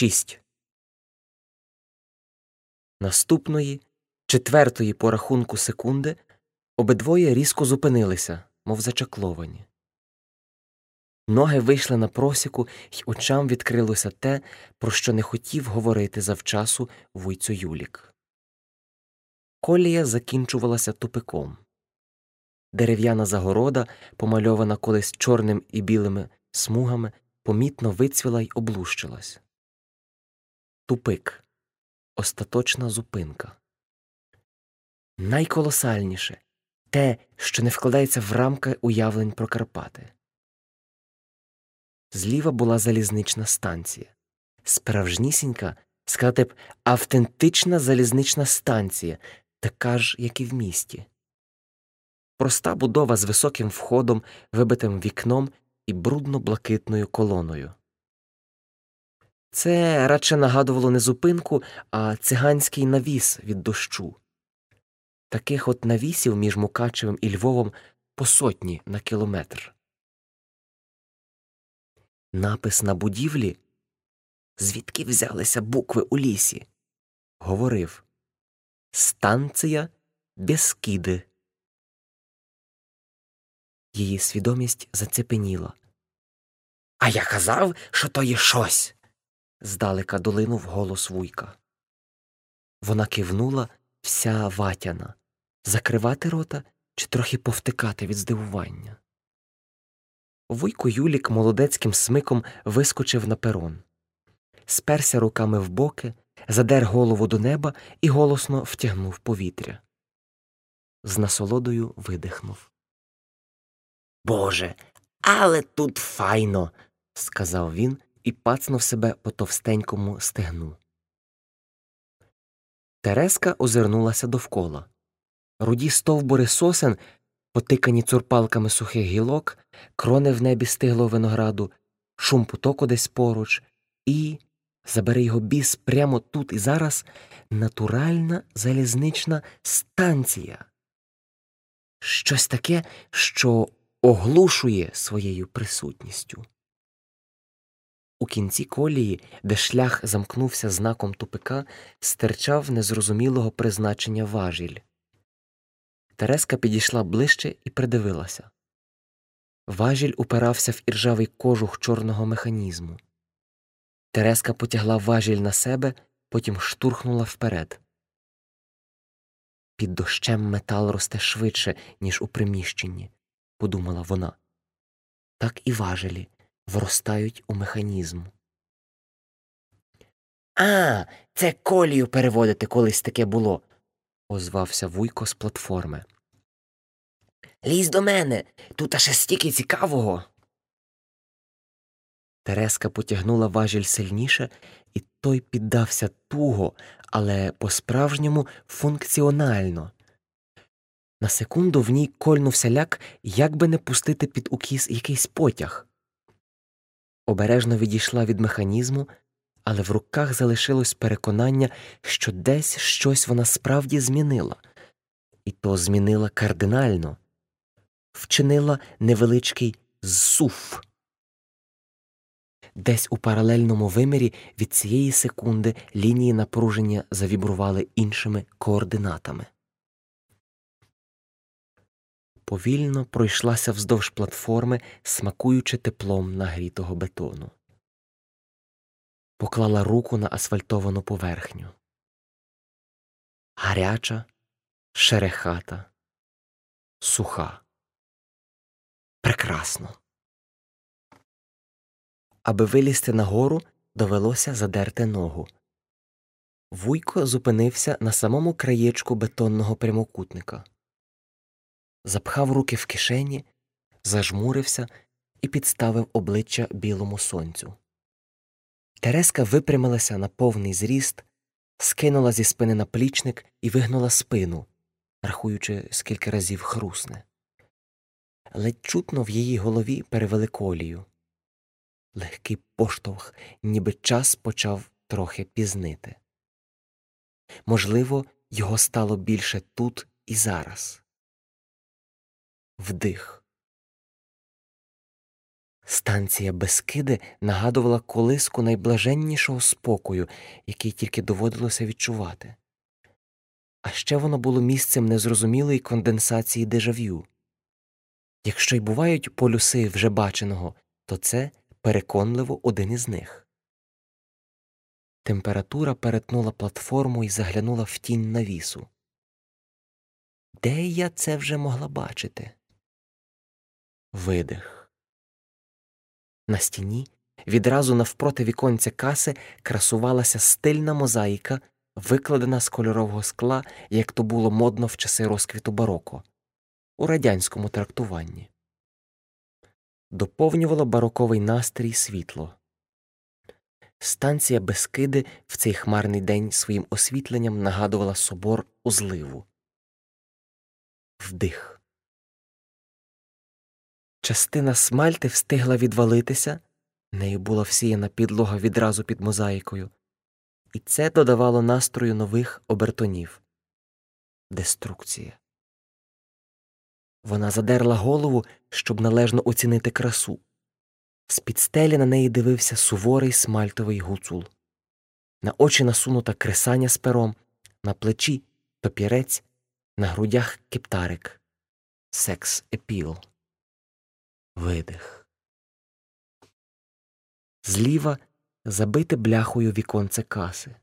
6. Наступної, четвертої по рахунку секунди, обидвоє різко зупинилися, мов зачакловані. Ноги вийшли на просіку, й очам відкрилося те, про що не хотів говорити завчасу вуйцю Юлік. Колія закінчувалася тупиком. Дерев'яна загорода, помальована колись чорним і білими смугами, помітно вицвіла й облущилась. Тупик остаточна зупинка. Найколосальніше те, що не вкладається в рамки уявлень про Карпати. Зліва була залізнична станція. Справжнісінька, сказати б, автентична залізнична станція, така ж, як і в місті. Проста будова з високим входом, вибитим вікном і брудно-блакитною колоною. Це радше нагадувало не зупинку, а циганський навіс від дощу. Таких от навісів між Мукачевим і Львовом по сотні на кілометр. Напис на будівлі, звідки взялися букви у лісі, говорив Станція Бескіди. Її свідомість зацепеніла. А я казав, що то є щось. Здалека долинув голос вуйка. Вона кивнула вся ватяна закривати рота чи трохи повтикати від здивування. Вуйко Юлік молодецьким смиком вискочив на перон, сперся руками в боки, задер голову до неба і голосно втягнув повітря. З насолодою видихнув. Боже, але тут файно, сказав він і пацнув себе по товстенькому стегну. Тереска озирнулася довкола. Руді стовбури сосен потикані цурпалками сухих гілок, крони в небі стиглого винограду, шум потоку десь поруч, і, забери його біс прямо тут і зараз, натуральна залізнична станція. Щось таке, що оглушує своєю присутністю. У кінці колії, де шлях замкнувся знаком тупика, стирчав незрозумілого призначення важіль. Тереска підійшла ближче і придивилася. Важіль упирався в іржавий кожух чорного механізму. Тереска потягла важіль на себе, потім штурхнула вперед. Під дощем метал росте швидше, ніж у приміщенні, подумала вона. Так і важелі вростають у механізм. А, це колію переводити колись таке було, озвався вуйко з платформи. Лізь до мене, тут аж стільки цікавого. Тереска потягнула важіль сильніше, і той піддався туго, але по справжньому функціонально. На секунду в ній кольнувся ляк, як би не пустити під укіс якийсь потяг. Обережно відійшла від механізму, але в руках залишилось переконання, що десь щось вона справді змінила, і то змінила кардинально, вчинила невеличкий зсуф. Десь у паралельному вимірі від цієї секунди лінії напруження завібрували іншими координатами. Повільно пройшлася вздовж платформи, смакуючи теплом нагрітого бетону поклала руку на асфальтовану поверхню. Гаряча, шерехата, суха. Прекрасно. Аби вилізти нагору, довелося задерти ногу. Вуйко зупинився на самому краєчку бетонного прямокутника, запхав руки в кишені, зажмурився і підставив обличчя білому сонцю. Тереска випрямилася на повний зріст, скинула зі спини наплічник і вигнула спину, рахуючи, скільки разів хрусне. Ледь чутно в її голові перевели колію. Легкий поштовх, ніби час почав трохи пізнити. Можливо, його стало більше тут і зараз. Вдих. Станція Бескиди нагадувала колиску найблаженнішого спокою, який тільки доводилося відчувати. А ще воно було місцем незрозумілої конденсації дежав'ю. Якщо й бувають полюси вже баченого, то це переконливо один із них. Температура перетнула платформу і заглянула в тінь навісу. Де я це вже могла бачити? Видих. На стіні відразу навпроти віконця каси красувалася стильна мозаїка, викладена з кольорового скла, як то було модно в часи розквіту бароко, у радянському трактуванні. Доповнювало бароковий настрій світло. Станція Бескиди в цей хмарний день своїм освітленням нагадувала собор у зливу. Вдих. Частина смальти встигла відвалитися, нею була всіяна підлога відразу під мозаїкою, і це додавало настрою нових обертонів. Деструкція. Вона задерла голову, щоб належно оцінити красу. З під стелі на неї дивився суворий смальтовий гуцул. На очі насунута кресання з пером, на плечі топірець, на грудях кептарик. Секс епіл. Видих. Зліва забите бляхою віконце каси.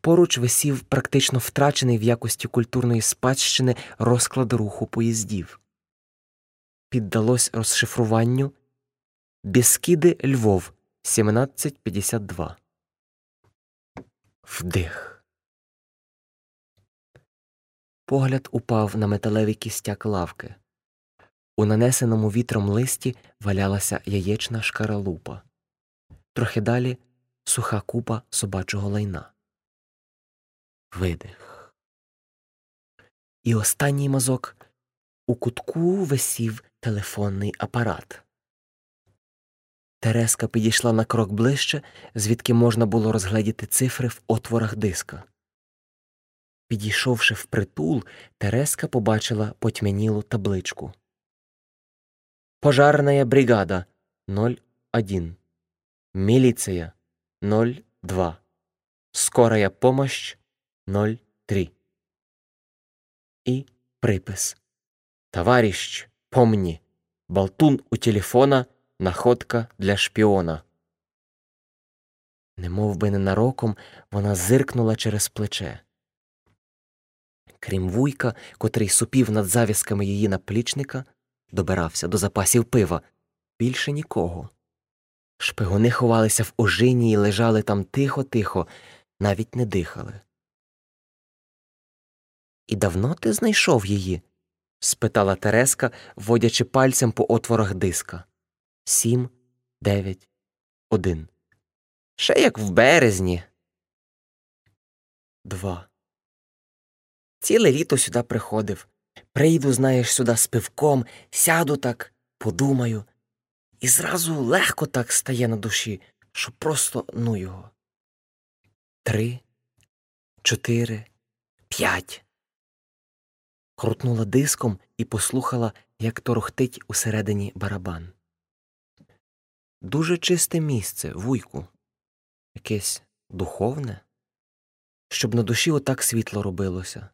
Поруч висів практично втрачений в якості культурної спадщини розклад руху поїздів. Піддалось розшифруванню Біскіди Львов 1752. Вдих. Погляд упав на металевий кістяк лавки. У нанесеному вітром листі валялася яєчна шкаралупа. Трохи далі суха купа собачого лайна. Видих. І останній мазок у кутку висів телефонний апарат. Тереска підійшла на крок ближче, звідки можна було розгледіти цифри в отворах диска. Підійшовши впритул, Тереска побачила потьмянілу табличку. Пожарная бригада 01. Милиция 02. Скорая помощь 03. І припис. Товарищ, помни, болтун у телефона находка для шпіона. Немов би ненароком вона зиркнула через плече. Крім вуйка, котрий супів над завісками її наплічника, добирався до запасів пива. Більше нікого. Шпигуни ховалися в ожині і лежали там тихо тихо, навіть не дихали. І давно ти знайшов її? спитала Тереска, водячи пальцем по отворах диска. Сім, дев'ять, один. Ще як в березні. Два. Ціле літо сюди приходив. Прийду, знаєш, сюди з пивком, сяду так, подумаю, і зразу легко так стає на душі, що просто ну його. Три, чотири, п'ять. Крутнула диском і послухала, як торохтить усередині барабан. Дуже чисте місце, вуйку, якесь духовне, щоб на душі отак світло робилося.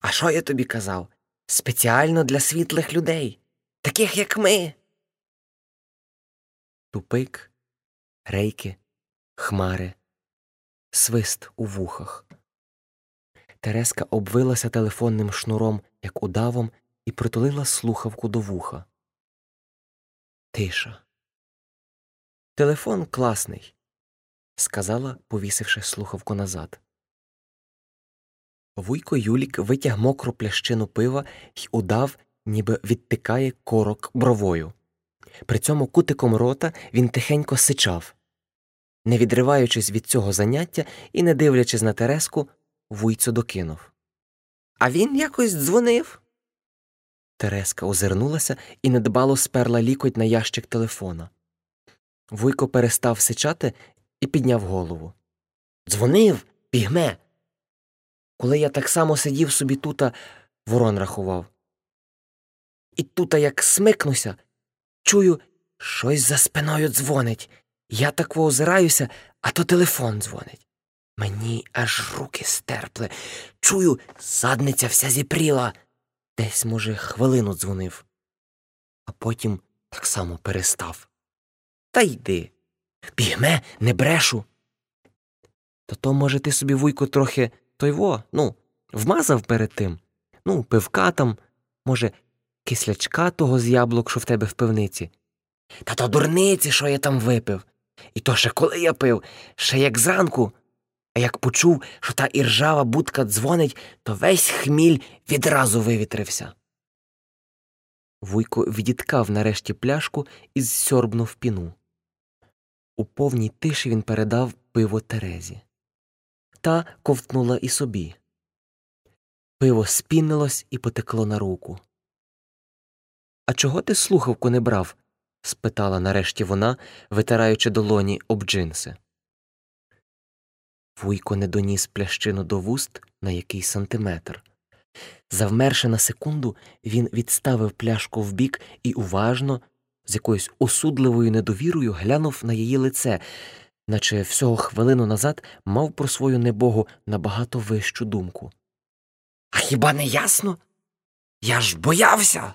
А що я тобі казав? Спеціально для світлих людей, таких як ми. Тупик, рейки, хмари, свист у вухах. Тереска обвилася телефонним шнуром, як удавом, і притулила слухавку до вуха. Тиша. Телефон класний, сказала, повісивши слухавку назад. Вуйко Юлік витяг мокру плящину пива й удав, ніби відтикає корок бровою. При цьому кутиком рота він тихенько сичав. Не відриваючись від цього заняття і не дивлячись на Тереску, вуйцо докинув. А він якось дзвонив. Тереска озирнулася і недбало сперла лікоть на ящик телефона. Вуйко перестав сичати і підняв голову. Дзвонив, пігме. Коли я так само сидів собі тута, ворон рахував. І тута як смикнуся, чую, Щось за спиною дзвонить. Я так озираюся, а то телефон дзвонить. Мені аж руки стерпли. Чую, задниця вся зіпріла. Десь, може, хвилину дзвонив, а потім так само перестав. Та йди. Бігме, не брешу. То то, може, ти собі, вуйку, трохи той во, ну, вмазав перед тим. Ну, пивка там, може, кислячка того з яблук, що в тебе в пивниці. Та то дурниці, що я там випив. І то ще коли я пив, ще як зранку. А як почув, що та іржава будка дзвонить, то весь хміль відразу вивітрився. Вуйко відіткав нарешті пляшку і зсьорбнув піну. У повній тиші він передав пиво Терезі. Та ковтнула і собі. Пиво спінилось і потекло на руку. А чого ти слухавку не брав? спитала нарешті вона, витираючи долоні об джинси. Вуйко не доніс плящину до вуст на який сантиметр. Завмерши на секунду, він відставив пляшку вбік і уважно, з якоюсь осудливою недовірою глянув на її лице, наче всього хвилину назад мав про свою небогу набагато вищу думку. А хіба не ясно? Я ж боявся.